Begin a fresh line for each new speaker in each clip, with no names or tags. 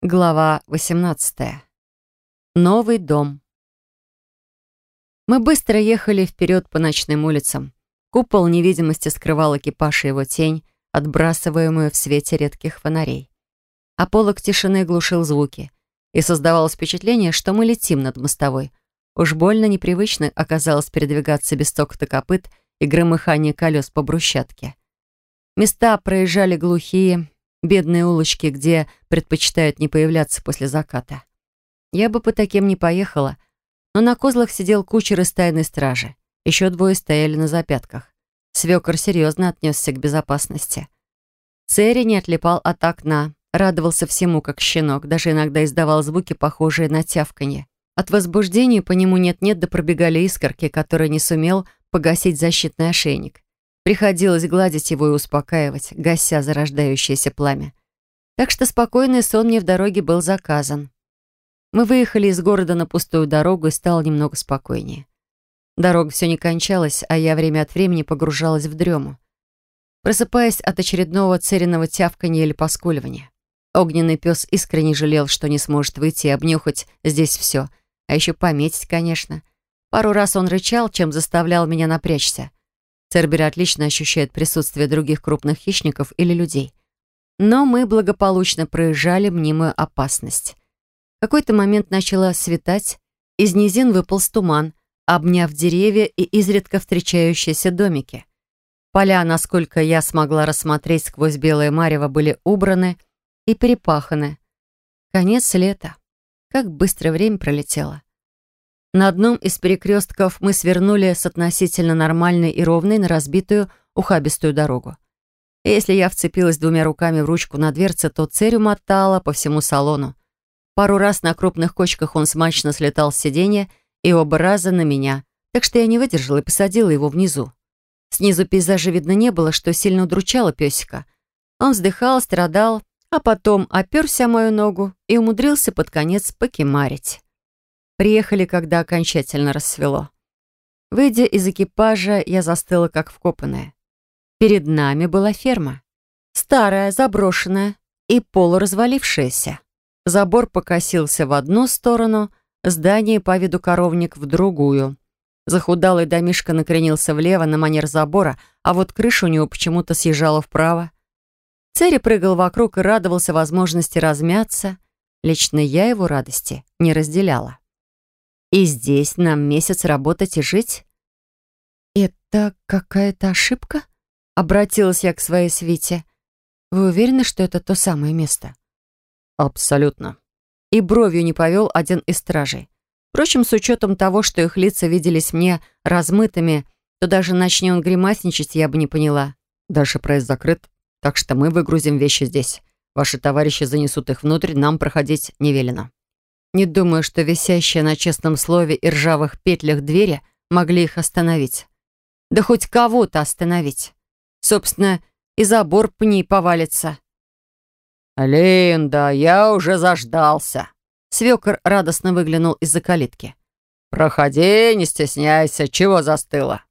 Глава 18. Новый дом. Мы быстро ехали вперед по ночным улицам. Купол невидимости скрывал экипаж и его тень, отбрасываемую в свете редких фонарей. А полок тишины глушил звуки, и создавалось впечатление, что мы летим над мостовой. Уж больно непривычно оказалось передвигаться без токота копыт и громыхания колес по брусчатке. Места проезжали глухие, Бедные улочки, где предпочитают не появляться после заката. Я бы по таким не поехала, но на козлах сидел кучер из тайной стражи. Еще двое стояли на запятках. Свекор серьезно отнесся к безопасности. Церри не отлипал от окна, радовался всему, как щенок, даже иногда издавал звуки, похожие на тявканье. От возбуждения по нему нет-нет да пробегали искорки, которые не сумел погасить защитный ошейник. Приходилось гладить его и успокаивать, гася зарождающееся пламя. Так что спокойный сон мне в дороге был заказан. Мы выехали из города на пустую дорогу и стало немного спокойнее. Дорога все не кончалась, а я время от времени погружалась в дрему. Просыпаясь от очередного цериного тявканья или поскуливания. Огненный пес искренне жалел, что не сможет выйти и обнюхать здесь все, а еще пометить, конечно. Пару раз он рычал, чем заставлял меня напрячься. Цербер отлично ощущает присутствие других крупных хищников или людей. Но мы благополучно проезжали мнимую опасность. В какой-то момент начало светать, из низин выполз туман, обняв деревья и изредка встречающиеся домики. Поля, насколько я смогла рассмотреть сквозь белое марево, были убраны и перепаханы. Конец лета. Как быстро время пролетело. На одном из перекрестков мы свернули с относительно нормальной и ровной на разбитую ухабистую дорогу. И если я вцепилась двумя руками в ручку на дверце, то Церю мотала по всему салону. Пару раз на крупных кочках он смачно слетал с сиденья и оба раза на меня, так что я не выдержала и посадила его внизу. Снизу пейзажа видно не было, что сильно удручало песика. Он вздыхал, страдал, а потом оперся мою ногу и умудрился под конец покемарить. Приехали, когда окончательно рассвело. Выйдя из экипажа, я застыла, как вкопанная. Перед нами была ферма. Старая, заброшенная и полуразвалившаяся. Забор покосился в одну сторону, здание по виду коровник в другую. Захудалый домишко накренился влево на манер забора, а вот крыша у него почему-то съезжала вправо. Церри прыгал вокруг и радовался возможности размяться. Лично я его радости не разделяла. И здесь нам месяц работать и жить? Это какая-то ошибка? Обратилась я к своей свите. Вы уверены, что это то самое место? Абсолютно. И бровью не повел один из стражей. Впрочем, с учетом того, что их лица виделись мне размытыми, то даже начни он гримасничать, я бы не поняла. Дальше проезд закрыт, так что мы выгрузим вещи здесь. Ваши товарищи занесут их внутрь, нам проходить не велено. Не думаю, что висящие на честном слове и ржавых петлях двери могли их остановить. Да хоть кого-то остановить. Собственно, и забор по ней повалится.
«Линда, я уже заждался!»
Свекор радостно выглянул из-за калитки.
«Проходи, не стесняйся, чего застыла?»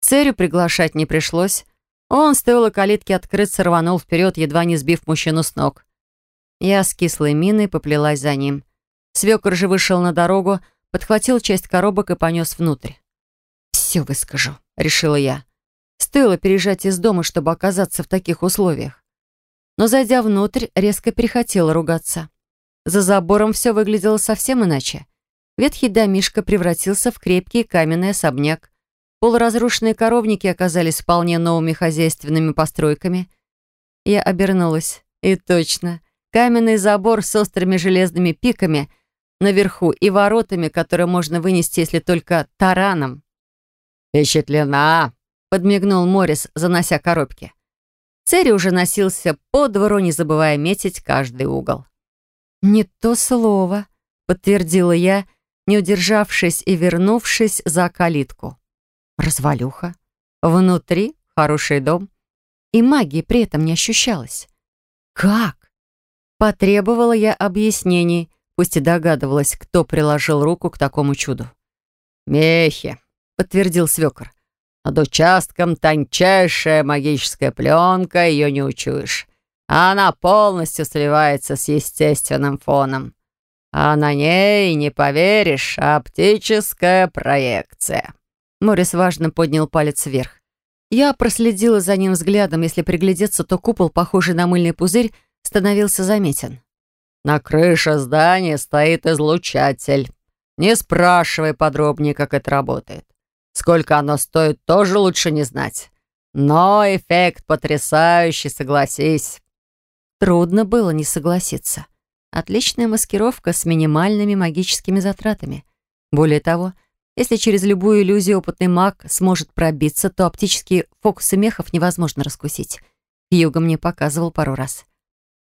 Церю приглашать не пришлось. Он, стоило калитки открыться, рванул вперед, едва не сбив мужчину с ног. Я с кислой миной поплелась за ним. Свекор же вышел на дорогу, подхватил часть коробок и понес внутрь. «Все выскажу», — решила я. Стоило переезжать из дома, чтобы оказаться в таких условиях. Но, зайдя внутрь, резко перехотела ругаться. За забором все выглядело совсем иначе. Ветхий домишко превратился в крепкий каменный особняк. Полуразрушенные коровники оказались вполне новыми хозяйственными постройками. Я обернулась. И точно. Каменный забор с острыми железными пиками наверху и воротами, которые можно вынести, если только тараном.
«Впечатлена!» — подмигнул Морис, занося коробки.
Церри уже носился по двору, не забывая метить каждый угол. «Не то слово», — подтвердила я, не удержавшись и вернувшись за калитку. Развалюха. Внутри хороший дом. И магии при этом не ощущалось. «Как?» Потребовала я объяснений, пусть и догадывалась, кто приложил руку к такому чуду.
«Мехи», — подтвердил свекор. «Над участком тончайшая магическая пленка, ее не учуешь. Она полностью сливается с естественным фоном. А на ней, не поверишь, оптическая проекция».
Морис важно поднял палец вверх. Я проследила за ним взглядом. Если приглядеться, то купол, похожий на мыльный пузырь, становился заметен.
«На крыше здания стоит излучатель. Не спрашивай подробнее, как это работает. Сколько оно стоит, тоже лучше не знать. Но эффект потрясающий, согласись».
Трудно было не согласиться. Отличная маскировка с минимальными магическими затратами. Более того, если через любую иллюзию опытный маг сможет пробиться, то оптические фокусы мехов невозможно раскусить. Юга мне показывал пару раз.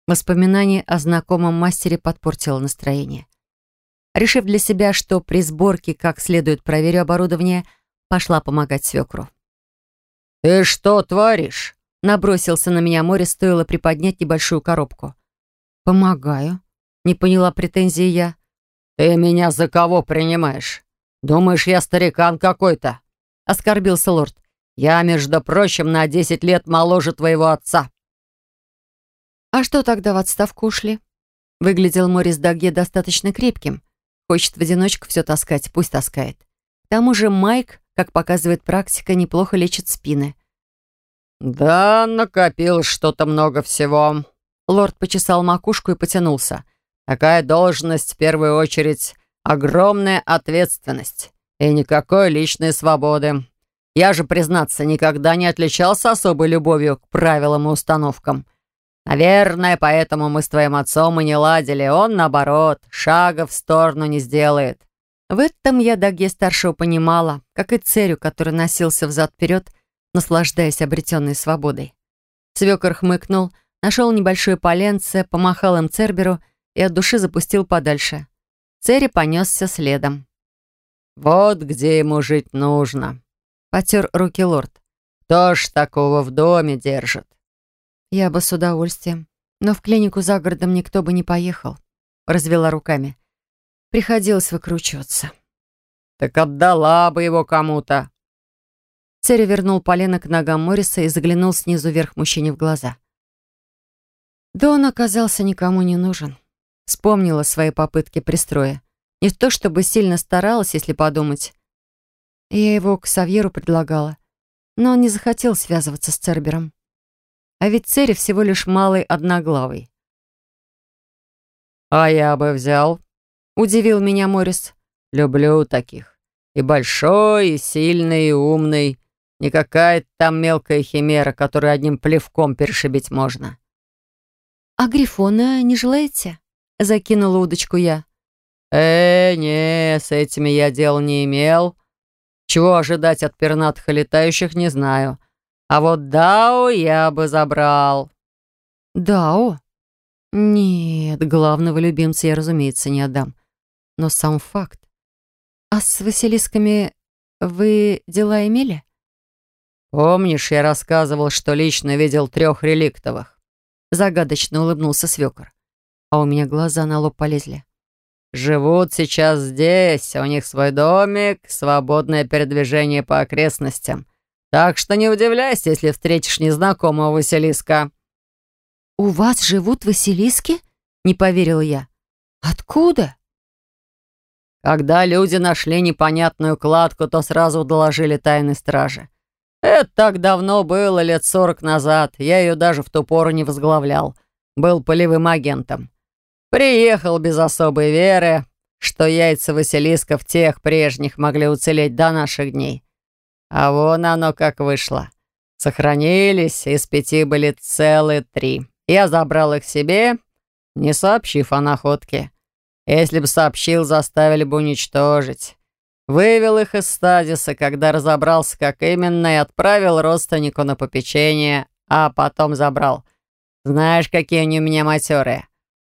Воспоминание о знакомом мастере подпортило настроение. Решив для себя, что при сборке как следует проверю оборудование, пошла помогать свекру.
«Ты что творишь?»
Набросился на меня море, стоило приподнять небольшую коробку. «Помогаю», — не поняла претензии я.
«Ты меня за кого принимаешь? Думаешь, я старикан какой-то?»
— оскорбился лорд.
«Я, между прочим, на десять лет моложе твоего отца».
«А что тогда в отставку ушли?» Выглядел Морис Дагге достаточно крепким. Хочет в одиночку все таскать, пусть таскает. К тому же Майк, как показывает практика, неплохо лечит спины.
«Да, накопил что-то много всего».
Лорд почесал макушку и потянулся.
«Такая должность, в первую очередь, огромная ответственность и никакой личной свободы. Я же, признаться, никогда не отличался особой любовью к правилам и установкам». Наверное, поэтому мы с твоим отцом и не ладили. Он, наоборот, шага в сторону не сделает.
В этом я Даге старшего понимала, как и Церю, который носился взад-вперед, наслаждаясь обретенной свободой. Свекор хмыкнул, нашел небольшое поленце, помахал им Церберу и от души запустил подальше. Цери понесся следом.
«Вот где ему жить нужно», —
потер руки лорд.
«Кто ж такого в доме держит?»
«Я бы с удовольствием. Но в клинику за городом никто бы не поехал», — развела руками. Приходилось выкручиваться.
«Так отдала бы его кому-то».
Церя вернул полено к ногам Морриса и заглянул снизу вверх мужчине в глаза. Да он оказался никому не нужен. Вспомнила свои попытки пристроя. Не то чтобы сильно старалась, если подумать. Я его к Савьеру предлагала, но он не захотел связываться с Цербером. А ведь Цери всего лишь малый одноглавый.
«А я бы взял», — удивил меня Морис. «Люблю таких. И большой, и сильный, и умный. Не какая-то там мелкая химера, которую одним плевком перешибить можно».
«А Грифона не желаете?» — закинула удочку я.
«Э, не, с этими я дел не имел. Чего ожидать от пернатых и летающих, не знаю. А вот Дао я бы забрал».
«Дао? Нет, главного любимца я, разумеется, не отдам. Но сам факт. А с Василисками вы дела имели?»
«Помнишь, я рассказывал, что лично видел трех реликтовых?»
Загадочно улыбнулся свекор. А у меня глаза на лоб полезли.
«Живут сейчас здесь, у них свой домик, свободное передвижение по окрестностям. Так что не удивляйся, если встретишь незнакомого Василиска».
«У вас живут Василиски?» — не поверила я. «Откуда?»
Когда люди нашли непонятную кладку, то сразу доложили тайной страже. Это так давно было, лет сорок назад. Я ее даже в ту пору не возглавлял. Был полевым агентом. Приехал без особой веры, что яйца Василисков тех прежних могли уцелеть до наших дней. А вон оно как вышло. Сохранились, из пяти были целые три. Я забрал их себе, не сообщив о находке. Если бы сообщил, заставили бы уничтожить. Вывел их из стадиса, когда разобрался, как именно, и отправил родственнику на попечение, а потом забрал. Знаешь, какие они у меня матерые?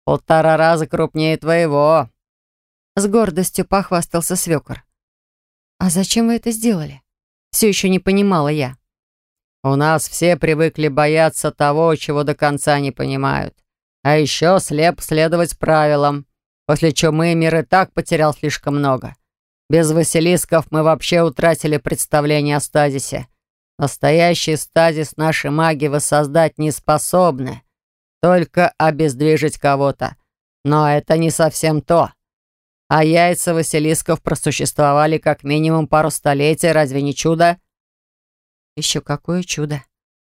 Полтора раза крупнее твоего.
С гордостью похвастался свекор. А зачем вы это сделали? Все еще не понимала я.
У нас все привыкли бояться того, чего до конца не понимают. А еще слеп следовать правилам, после чумы мир и так потерял слишком много. Без Василисков мы вообще утратили представление о стазисе. Настоящий стазис наши маги воссоздать не способны. только обездвижить кого-то. Но это не совсем то. А яйца Василисков просуществовали как минимум пару столетий, разве не чудо?
Еще какое чудо.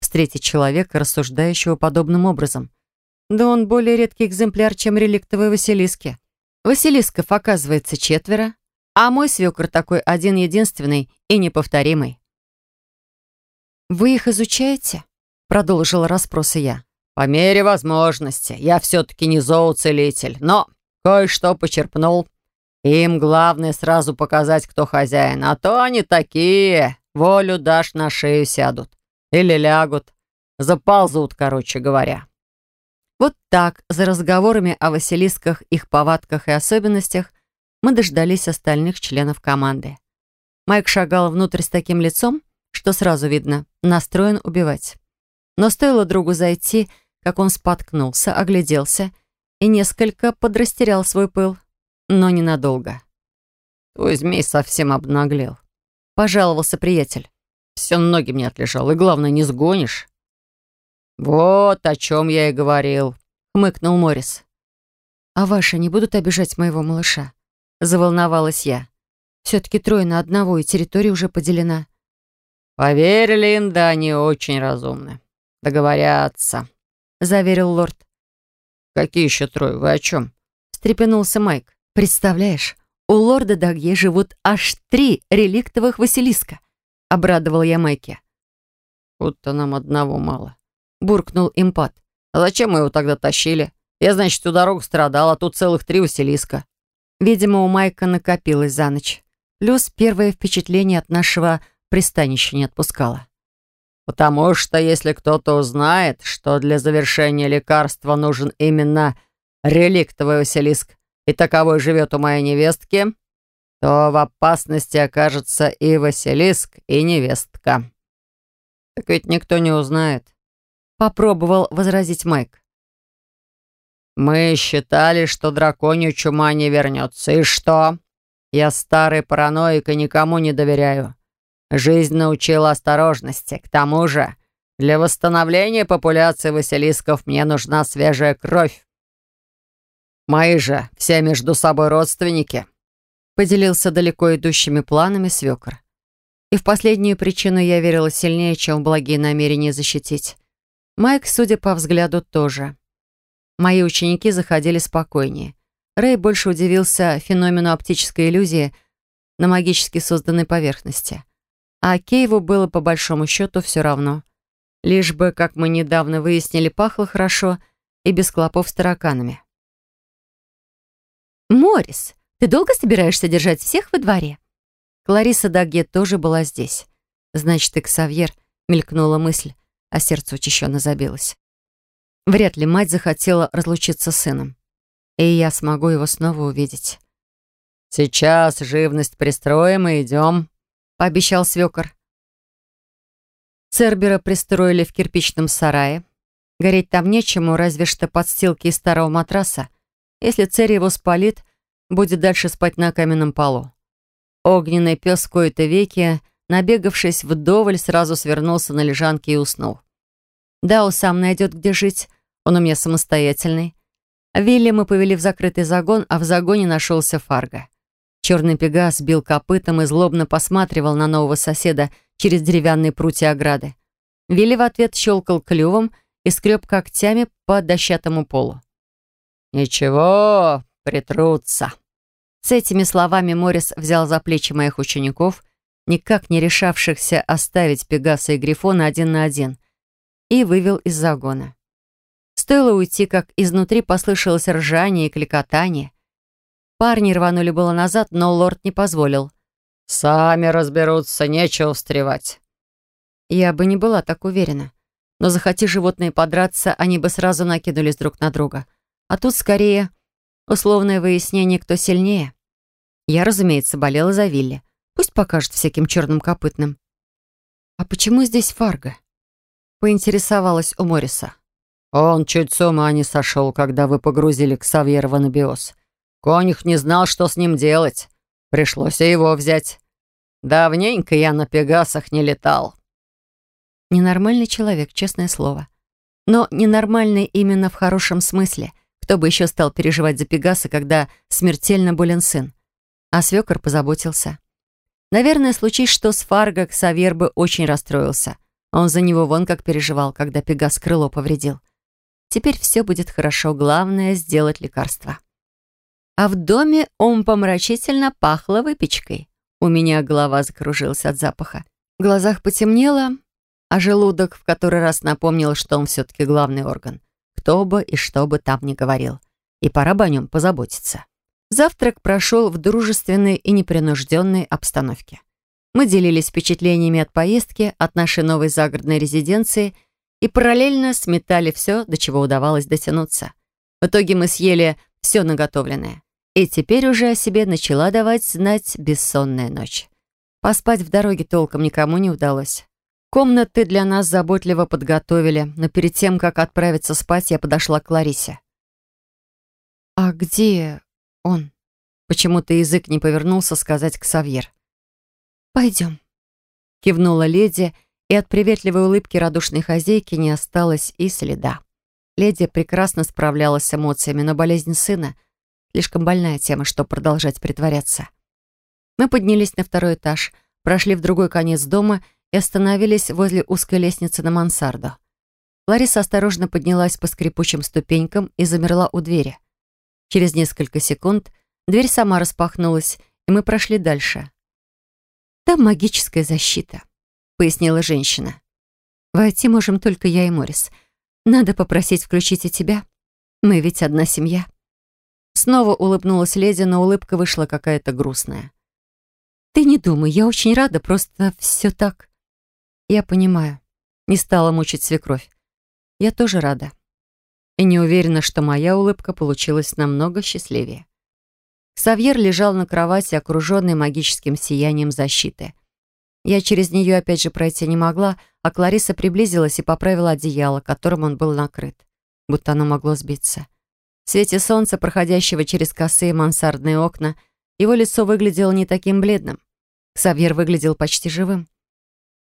Встретить человека, рассуждающего подобным образом. Да он более редкий экземпляр, чем реликтовые Василиски. Василисков, оказывается, четверо, а мой свекр такой один-единственный и неповторимый. «Вы их изучаете?» — продолжила расспросы я.
«По мере возможности. Я все-таки не зооцелитель, но кое-что почерпнул. Им главное сразу показать, кто хозяин, а то они такие, волю дашь, на шею сядут. Или лягут. Заползут, короче говоря».
Вот так, за разговорами о Василисках, их повадках и особенностях, мы дождались остальных членов команды. Майк шагал внутрь с таким лицом, что сразу видно, настроен убивать. Но стоило другу зайти, как он споткнулся, огляделся и несколько подрастерял свой пыл, но ненадолго.
«Твой змей совсем обнаглел», —
пожаловался приятель.
«Все ноги мне отлежал, и главное, не сгонишь». «Вот о чем я и говорил», — хмыкнул Морис.
«А ваши не будут обижать моего малыша?» — заволновалась я. «Все-таки трое на одного, и территория уже поделена».
«Поверь, Линда, они очень разумны. Договорятся», — заверил лорд. «Какие еще трое? Вы о чем?»
— встрепенулся Майк. «Представляешь, у лорда Дагье живут аж три реликтовых Василиска», — обрадовал я Майке.
«Будто нам одного мало», — буркнул импат. «А зачем мы его тогда тащили? Я, значит, всю дорогу страдал, а тут целых три Василиска».
Видимо, у Майка накопилось за ночь. Плюс первое впечатление от нашего пристанища не отпускало.
«Потому что если кто-то узнает, что для завершения лекарства нужен именно реликтовый Василиск, и таковой живет у моей невестки, то в опасности окажется и Василиск, и невестка». «Так ведь никто не узнает»,
Попробовал возразить Майк.
«Мы считали, что драконью чума не вернется. И что? Я старый параноик и никому не доверяю. Жизнь научила осторожности. К тому же, для восстановления популяции василисков мне нужна свежая кровь. Мои же все между собой родственники».
Поделился далеко идущими планами свекр. И в последнюю причину я верила сильнее, чем в благие намерения защитить. Майк, судя по взгляду, тоже. Мои ученики заходили спокойнее. Рэй больше удивился феномену оптической иллюзии на магически созданной поверхности. А Кейву было по большому счету все равно. Лишь бы, как мы недавно выяснили, пахло хорошо и без клопов с тараканами. «Морис, ты долго собираешься держать всех во дворе?» Клариса Дагге тоже была здесь. Значит, и Ксавьер, мелькнула мысль а сердце учащенно забилось. Вряд ли мать захотела разлучиться с сыном. И я смогу его снова увидеть.
«Сейчас живность пристроим и идем», — пообещал свекор.
Цербера пристроили в кирпичном сарае. Гореть там нечему, разве что подстилки из старого матраса. Если царь его спалит, будет дальше спать на каменном полу. Огненный пес в кои-то веки Набегавшись вдоволь, сразу свернулся на лежанке и уснул. Дао сам найдет, где жить, он у меня самостоятельный. Вилли мы повели в закрытый загон, а в загоне нашелся Фарго. Черный пегас бил копытом и злобно посматривал на нового соседа через деревянные прутья ограды. Вилли в ответ щелкал клювом и скреб когтями по дощатому полу.
«Ничего, притрутся».
С этими словами Морис взял за плечи моих учеников никак не решавшихся оставить Пегаса и Грифона один на один, и вывел из загона. Стоило уйти, как изнутри послышалось ржание и кликотание. Парни рванули было назад, но лорд не позволил.
«Сами разберутся, нечего встревать».
Я бы не была так уверена. Но захоти животные подраться, они бы сразу накинулись друг на друга. А тут скорее условное выяснение, кто сильнее. Я, разумеется, болела за Вилли. Пусть покажет всяким черным копытным. «А почему здесь Фарго?» Поинтересовалась у Мориса.
«Он чуть с ума не сошел, когда вы погрузили Ксавьера в анабиоз. Конюх не знал, что с ним делать. Пришлось и его взять. Давненько я на Пегасах не летал».
Ненормальный человек, честное слово. Но ненормальный именно в хорошем смысле. Кто бы еще стал переживать за Пегаса, когда смертельно болен сын? А свекор позаботился. Наверное, случись что с Фарго, Ксавьер бы очень расстроился. Он за него вон как переживал, когда Пегас крыло повредил. Теперь все будет хорошо, главное — сделать лекарство. А в доме умпомрачительно пахло выпечкой. У меня голова закружилась от запаха. В глазах потемнело, а желудок в который раз напомнил, что он все-таки главный орган. Кто бы и что бы там ни говорил. И пора бы о нем позаботиться. Завтрак прошел в дружественной и непринужденной обстановке. Мы делились впечатлениями от поездки, от нашей новой загородной резиденции и параллельно сметали все, до чего удавалось дотянуться. В итоге мы съели все наготовленное. И теперь уже о себе начала давать знать бессонная ночь. Поспать в дороге толком никому не удалось. Комнаты для нас заботливо подготовили, но перед тем, как отправиться спать, я подошла к Ларисе. «А где он?» Почему-то язык не повернулся сказать к Савьер. «Пойдем», — кивнула леди, и от приветливой улыбки радушной хозяйки не осталось и следа. Леди прекрасно справлялась с эмоциями, но болезнь сына — слишком больная тема, чтобы продолжать притворяться. Мы поднялись на второй этаж, прошли в другой конец дома и остановились возле узкой лестницы на мансарду. Лариса осторожно поднялась по скрипучим ступенькам и замерла у двери. Через несколько секунд дверь сама распахнулась, и мы прошли дальше. «Там магическая защита», — пояснила женщина. «Войти можем только я и Морис. Надо попросить включить и тебя. Мы ведь одна семья». Снова улыбнулась леди, но улыбка вышла какая-то грустная. «Ты не думай, я очень рада, просто все так». «Я понимаю». Не стала мучить свекровь. «Я тоже рада. И не уверена, что моя улыбка получилась намного счастливее». Савьер лежал на кровати, окруженный магическим сиянием защиты. Я через нее опять же пройти не могла, а Клариса приблизилась и поправила одеяло, которым он был накрыт, будто оно могло сбиться. В свете солнца, проходящего через косые мансардные окна, его лицо выглядело не таким бледным. Савьер выглядел почти живым.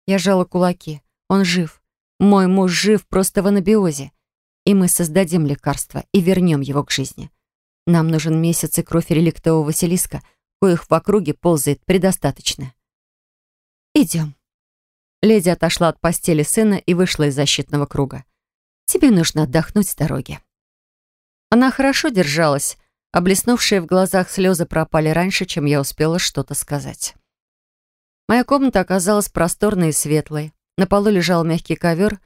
Я сжала кулаки. Он жив. Мой муж жив просто в анабиозе. И мы создадим лекарство и вернем его к жизни. Нам нужен месяц и кровь реликтового Василиска, коих в округе ползает предостаточно. «Идем». Леди отошла от постели сына и вышла из защитного круга. «Тебе нужно отдохнуть с дороги». Она хорошо держалась, а блеснувшие в глазах слезы пропали раньше, чем я успела что-то сказать. Моя комната оказалась просторной и светлой. На полу лежал мягкий ковер,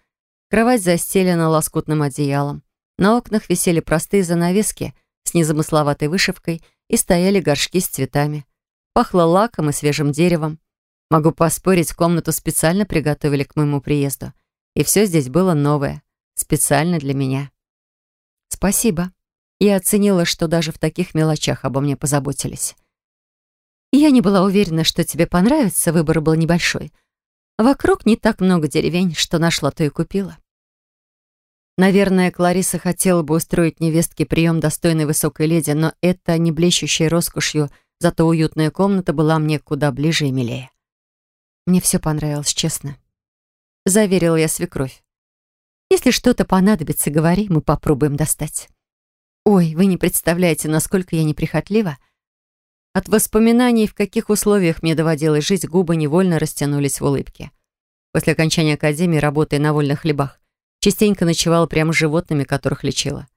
кровать застелена лоскутным одеялом. На окнах висели простые занавески с незамысловатой вышивкой и стояли горшки с цветами. Пахло лаком и свежим деревом. Могу поспорить, комнату специально приготовили к моему приезду. И все здесь было новое, специально для меня. Спасибо. Я оценила, что даже в таких мелочах обо мне позаботились. Я не была уверена, что тебе понравится, выбор был небольшой. Вокруг не так много деревень, что нашла, то и купила. Наверное, Клариса хотела бы устроить невестке прием достойной высокой леди, но эта не блещущая роскошью, зато уютная комната была мне куда ближе и милее. Мне все понравилось, честно. Заверила я свекровь. Если что-то понадобится, говори, мы попробуем достать. Ой, вы не представляете, насколько я неприхотлива. От воспоминаний, в каких условиях мне доводилось жить, губы невольно растянулись в улыбке. После окончания академии, работая на вольных хлебах, частенько ночевала прямо с животными, которых лечила.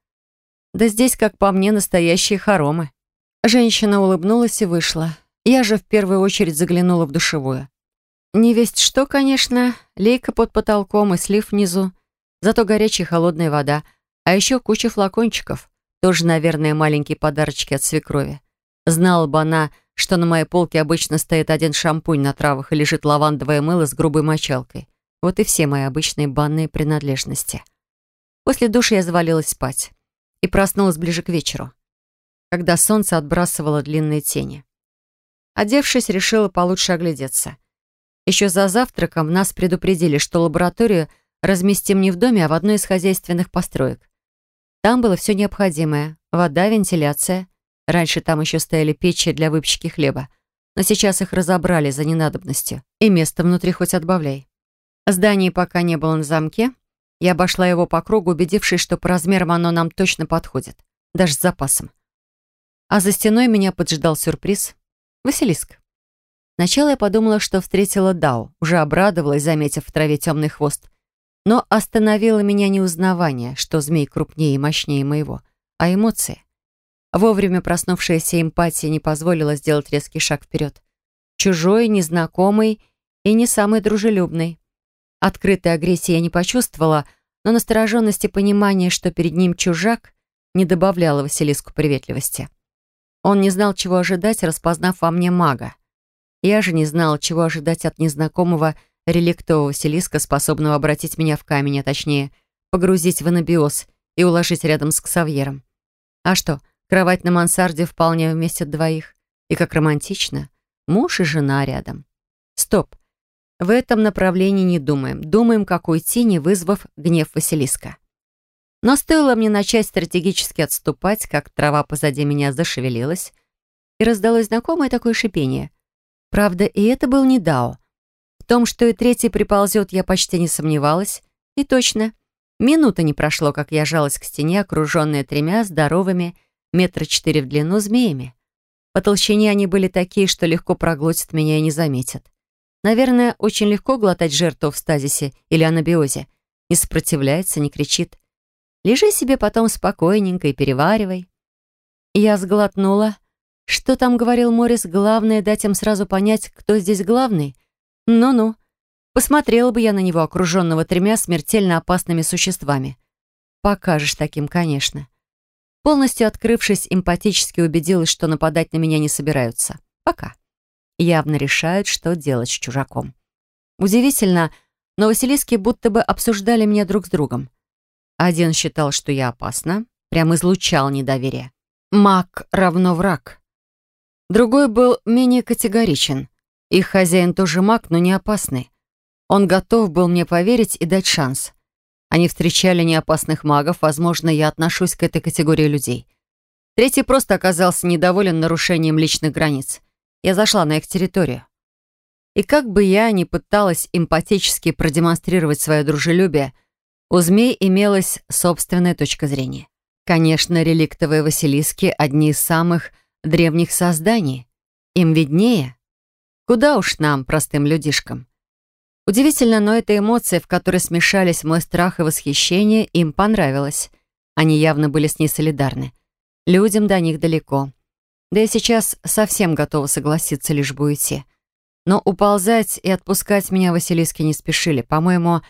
Да здесь, как по мне, настоящие хоромы. Женщина улыбнулась и вышла. Я же в первую очередь заглянула в душевую. Не весть что, конечно, лейка под потолком и слив внизу, зато горячая холодная вода, а еще куча флакончиков, тоже, наверное, маленькие подарочки от свекрови. Знала бы она, что на моей полке обычно стоит один шампунь на травах и лежит лавандовое мыло с грубой мочалкой. Вот и все мои обычные банные принадлежности. После души я завалилась спать и проснулась ближе к вечеру, когда солнце отбрасывало длинные тени. Одевшись, решила получше оглядеться. Еще за завтраком нас предупредили, что лабораторию разместим не в доме, а в одной из хозяйственных построек. Там было все необходимое — вода, вентиляция, Раньше там еще стояли печи для выпечки хлеба, но сейчас их разобрали за ненадобностью, и место внутри хоть отбавляй. Здание пока не было на замке, Я обошла его по кругу, убедившись, что по размерам оно нам точно подходит. Даже с запасом. А за стеной меня поджидал сюрприз. Василиск. Сначала я подумала, что встретила Дау, уже обрадовалась, заметив в траве темный хвост. Но остановило меня не узнавание, что змей крупнее и мощнее моего, а эмоции. Вовремя проснувшаяся эмпатия не позволила сделать резкий шаг вперед. Чужой, незнакомый и не самый дружелюбный. Открытой агрессии я не почувствовала, но настороженность и понимание, что перед ним чужак, не добавляло Василиску приветливости. Он не знал, чего ожидать, распознав во мне мага. Я же не знала, чего ожидать от незнакомого реликтового Василиска, способного обратить меня в камень, а точнее, погрузить в анабиоз и уложить рядом с Ксавьером. А что, кровать на мансарде вполне вместит двоих. И как романтично. Муж и жена рядом. Стоп. В этом направлении не думаем. Думаем, как уйти, не вызвав гнев Василиска. Но стоило мне начать стратегически отступать, как трава позади меня зашевелилась, и раздалось знакомое такое шипение. Правда, и это был не Дао. В том, что и третий приползет, я почти не сомневалась. И точно. Минута не прошло, как я жалась к стене, окруженная тремя здоровыми, метра четыре в длину, змеями. По толщине они были такие, что легко проглотят меня и не заметят. Наверное, очень легко глотать жертву в стазисе или анабиозе. Не сопротивляется, не кричит. Лежи себе потом спокойненько и переваривай. Я сглотнула. Что там говорил Морис? Главное дать им сразу понять, кто здесь главный? Ну-ну. Посмотрела бы я на него, окруженного тремя смертельно опасными существами. Покажешь таким, конечно. Полностью открывшись, эмпатически убедилась, что нападать на меня не собираются. Пока явно решают, что делать с чужаком. Удивительно, но Василиски будто бы обсуждали меня друг с другом. Один считал, что я опасна, прям излучал недоверие. Маг равно враг. Другой был менее категоричен. Их хозяин тоже маг, но не опасный. Он готов был мне поверить и дать шанс. Они встречали неопасных магов, возможно, я отношусь к этой категории людей. Третий просто оказался недоволен нарушением личных границ я зашла на их территорию. И как бы я ни пыталась эмпатически продемонстрировать свое дружелюбие, у змей имелась собственная точка зрения. Конечно, реликтовые Василиски — одни из самых древних созданий. Им виднее. Куда уж нам, простым людишкам. Удивительно, но эта эмоция, в которой смешались мой страх и восхищение, им понравилась. Они явно были с ней солидарны. Людям до них далеко. Да я сейчас совсем готова согласиться, лишь бы уйти. Но уползать и отпускать меня Василиски не спешили. По-моему,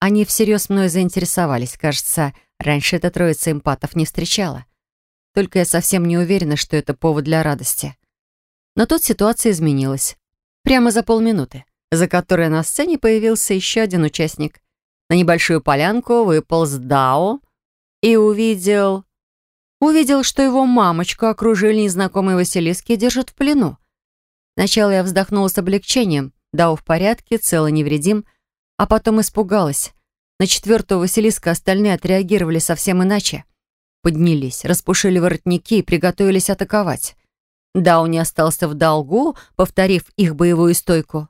они всерьез мной заинтересовались. Кажется, раньше эта троица эмпатов не встречала. Только я совсем не уверена, что это повод для радости. Но тут ситуация изменилась. Прямо за полминуты, за которой на сцене появился еще один участник. На небольшую полянку выполз Дао и увидел Увидел, что его мамочку окружили незнакомые Василиски и держат в плену. Сначала я вздохнула с облегчением, Дау в порядке, цело невредим, а потом испугалась. На четвертого Василиска остальные отреагировали совсем иначе. Поднялись, распушили воротники и приготовились атаковать. Дау не остался в долгу, повторив их боевую стойку.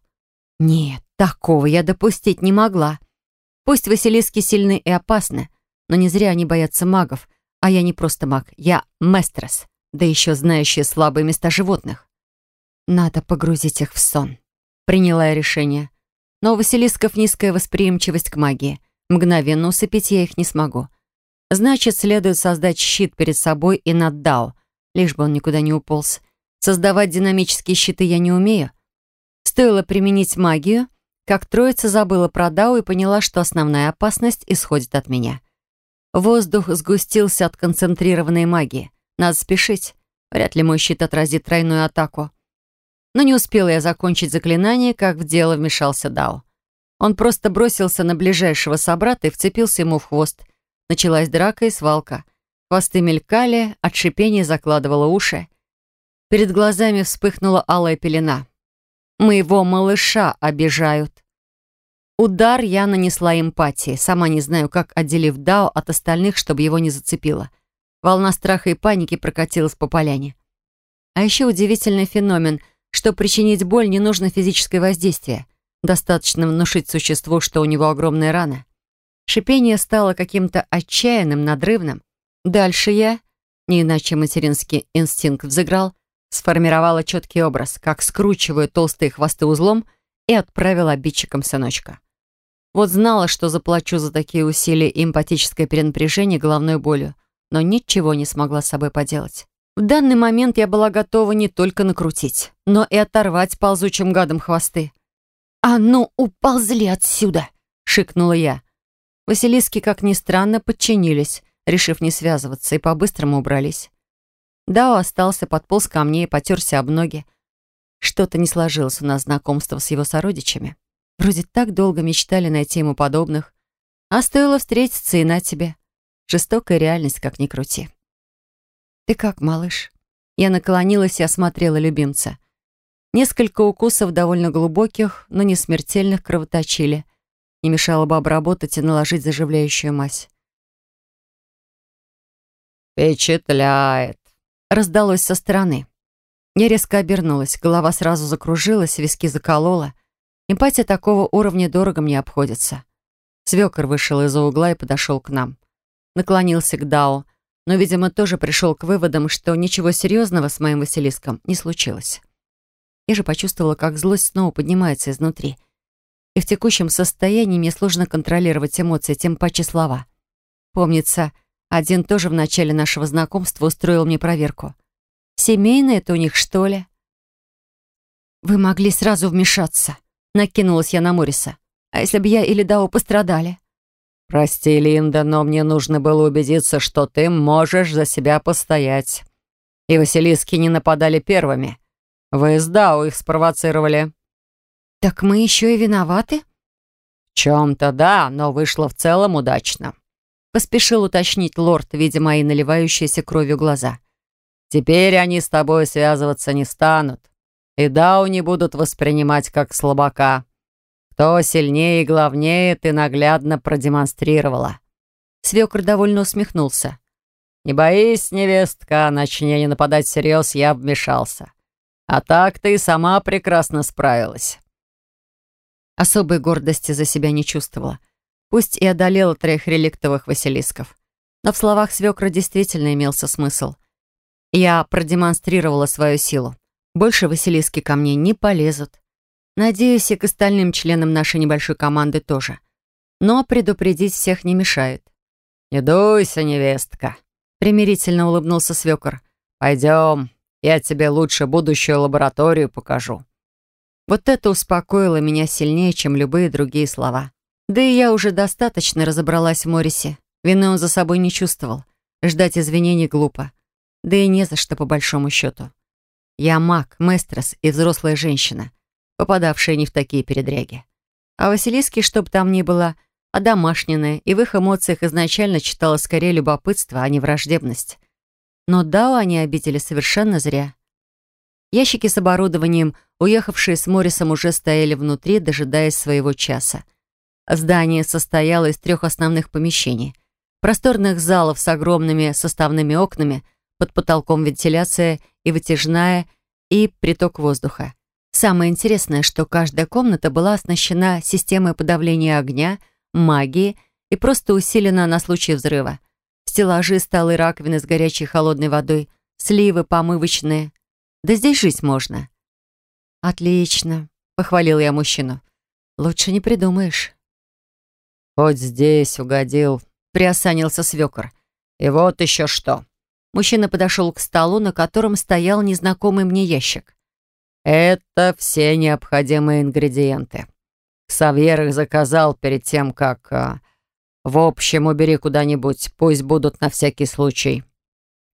Нет, такого я допустить не могла. Пусть Василиски сильны и опасны, но не зря они боятся магов, а я не просто маг, я местрес, да еще знающая слабые места животных. Надо погрузить их в сон. Приняла я решение. Но у Василисков низкая восприимчивость к магии. Мгновенно усыпить я их не смогу. Значит, следует создать щит перед собой и над Дао, лишь бы он никуда не уполз. Создавать динамические щиты я не умею. Стоило применить магию, как троица забыла про Дао и поняла, что основная опасность исходит от меня. Воздух сгустился от концентрированной магии. Надо спешить. Вряд ли мой щит отразит тройную атаку. Но не успела я закончить заклинание, как в дело вмешался Дао. Он просто бросился на ближайшего собрата и вцепился ему в хвост. Началась драка и свалка. Хвосты мелькали, от шипения закладывало уши. Перед глазами вспыхнула алая пелена. «Моего малыша обижают». Удар я нанесла эмпатии, сама не знаю, как отделив Дао от остальных, чтобы его не зацепило. Волна страха и паники прокатилась по поляне. А еще удивительный феномен, что причинить боль не нужно физическое воздействие. Достаточно внушить существу, что у него огромная рана. Шипение стало каким-то отчаянным, надрывным. Дальше я, не иначе материнский инстинкт взыграл, сформировала четкий образ, как скручиваю толстые хвосты узлом и отправила обидчикам сыночка. Вот знала, что заплачу за такие усилия и эмпатическое перенапряжение головной болью, но ничего не смогла с собой поделать. В данный момент я была готова не только накрутить, но и оторвать ползучим гадом хвосты. «А ну, уползли отсюда!» — шикнула я. Василиски, как ни странно, подчинились, решив не связываться, и по-быстрому убрались. Дао остался, подполз ко мне и потерся об ноги. Что-то не сложилось у нас знакомство с его сородичами. Вроде так долго мечтали найти ему подобных. А стоило встретиться и на тебе. Жестокая реальность, как ни крути. «Ты как, малыш?» Я наклонилась и осмотрела любимца. Несколько укусов довольно глубоких, но не смертельных кровоточили. Не мешало бы обработать и наложить заживляющую мазь.
«Впечатляет!» — раздалось со стороны.
Я резко обернулась, голова сразу закружилась, виски заколола. Эмпатия такого уровня дорого мне обходится. Свекор вышел из-за угла и подошел к нам. Наклонился к Дао, но, видимо, тоже пришел к выводам, что ничего серьезного с моим Василиском не случилось. Я же почувствовала, как злость снова поднимается изнутри. И в текущем состоянии мне сложно контролировать эмоции, тем паче слова. Помнится, один тоже в начале нашего знакомства устроил мне проверку. Семейное это у них, что ли? «Вы могли сразу вмешаться», — накинулась я на Мориса. «А если бы я или Дао пострадали?»
«Прости, Линда, но мне нужно было убедиться, что ты можешь за себя постоять. И Василиски не нападали первыми. Вы с Дао их спровоцировали».
«Так мы еще и виноваты?»
«В чем-то да, но вышло в целом удачно.
Поспешил уточнить лорд, видя мои наливающиеся кровью глаза.
«Теперь они с тобой связываться не станут. И Дау не будут воспринимать как слабака. Кто сильнее и главнее, ты наглядно продемонстрировала».
Свекр довольно усмехнулся.
«Не боись, невестка, начни не нападать всерьез, я вмешался. А так ты и сама прекрасно справилась».
Особой гордости за себя не чувствовала пусть и одолела троих реликтовых василисков. Но в словах свекра действительно имелся смысл. Я продемонстрировала свою силу. Больше василиски ко мне не полезут. Надеюсь, и к остальным членам нашей небольшой команды тоже. Но предупредить всех не мешает.
«Не дуйся, невестка», — примирительно улыбнулся свекор. «Пойдем, я тебе лучше будущую лабораторию покажу».
Вот это успокоило меня сильнее, чем любые другие слова. Да и я уже достаточно разобралась в Морисе. Вины он за собой не чувствовал. Ждать извинений глупо. Да и не за что, по большому счету. Я маг, местрес и взрослая женщина, попадавшая не в такие передряги. А Василиски, чтоб там ни было, одомашненная, и в их эмоциях изначально читала скорее любопытство, а не враждебность. Но Дао они обидели совершенно зря. Ящики с оборудованием, уехавшие с Морисом, уже стояли внутри, дожидаясь своего часа. Здание состояло из трех основных помещений. Просторных залов с огромными составными окнами, под потолком вентиляция и вытяжная, и приток воздуха. Самое интересное, что каждая комната была оснащена системой подавления огня, магии и просто усилена на случай взрыва. Стеллажи, столы, раковины с горячей и холодной водой, сливы помывочные. Да здесь жить можно. «Отлично», — похвалил я мужчину. «Лучше не придумаешь».
«Хоть здесь угодил», —
приосанился свекор.
«И вот еще что».
Мужчина подошел к столу, на котором стоял незнакомый мне ящик.
«Это все необходимые ингредиенты. Савьер их заказал перед тем, как... А, в общем, убери куда-нибудь, пусть будут на всякий случай».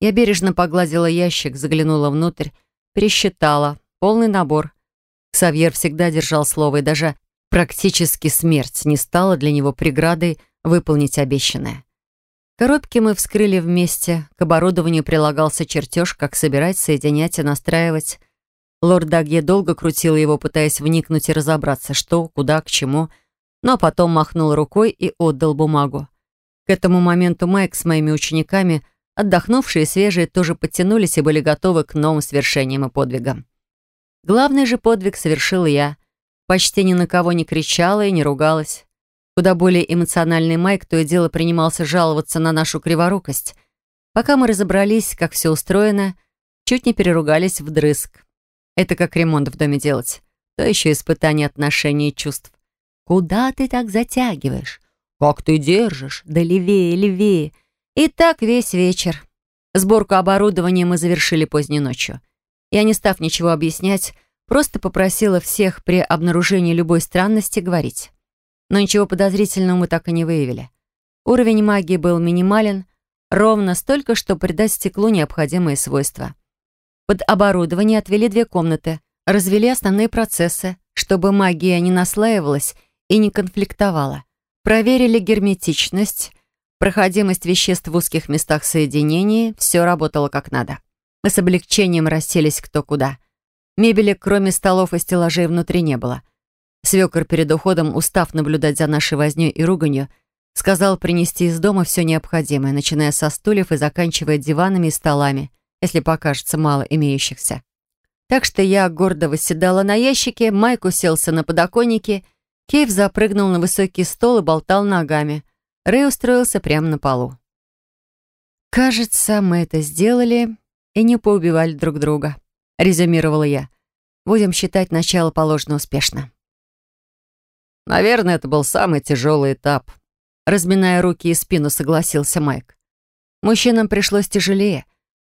Я бережно погладила ящик, заглянула внутрь, пересчитала. Полный набор. Савьер всегда держал слово и даже Практически смерть не стала для него преградой выполнить обещанное. Коробки мы вскрыли вместе, к оборудованию прилагался чертеж, как собирать, соединять и настраивать. Лорд Дагье долго крутил его, пытаясь вникнуть и разобраться, что, куда, к чему, но потом махнул рукой и отдал бумагу. К этому моменту Майк с моими учениками, отдохнувшие и свежие, тоже подтянулись и были готовы к новым свершениям и подвигам. Главный же подвиг совершил я — Почти ни на кого не кричала и не ругалась. Куда более эмоциональный Майк то и дело принимался жаловаться на нашу криворукость. Пока мы разобрались, как все устроено, чуть не переругались вдрызг. Это как ремонт в доме делать. То еще испытание отношений и чувств. Куда ты так затягиваешь? Как ты держишь? Да левее, левее. И так весь вечер. Сборку оборудования мы завершили поздней ночью. Я, не став ничего объяснять, просто попросила всех при обнаружении любой странности говорить. Но ничего подозрительного мы так и не выявили. Уровень магии был минимален, ровно столько, что придать стеклу необходимые свойства. Под оборудование отвели две комнаты, развели основные процессы, чтобы магия не наслаивалась и не конфликтовала. Проверили герметичность, проходимость веществ в узких местах соединения, все работало как надо. Мы с облегчением расселись кто куда. Мебели, кроме столов и стеллажей, внутри не было. Свекор перед уходом, устав наблюдать за нашей вознёй и руганью, сказал принести из дома все необходимое, начиная со стульев и заканчивая диванами и столами, если покажется мало имеющихся. Так что я гордо восседала на ящике, Майк уселся на подоконнике, Кейв запрыгнул на высокий стол и болтал ногами. Рэй устроился прямо на полу. «Кажется, мы это сделали и не поубивали друг друга», — резюмировала я. «Будем считать начало положено успешно».
«Наверное, это был самый тяжелый этап», — разминая руки и спину, согласился Майк.
Мужчинам пришлось тяжелее.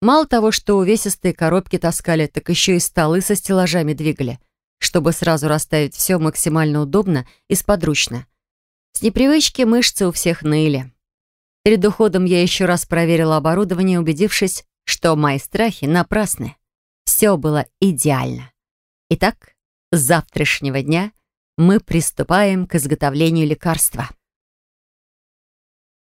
Мало того, что увесистые коробки таскали, так еще и столы со стеллажами двигали, чтобы сразу расставить все максимально удобно и сподручно. С непривычки мышцы у всех ныли. Перед уходом я еще раз проверила оборудование, убедившись, что мои страхи напрасны. Все было идеально. Итак, с завтрашнего дня мы приступаем к изготовлению лекарства.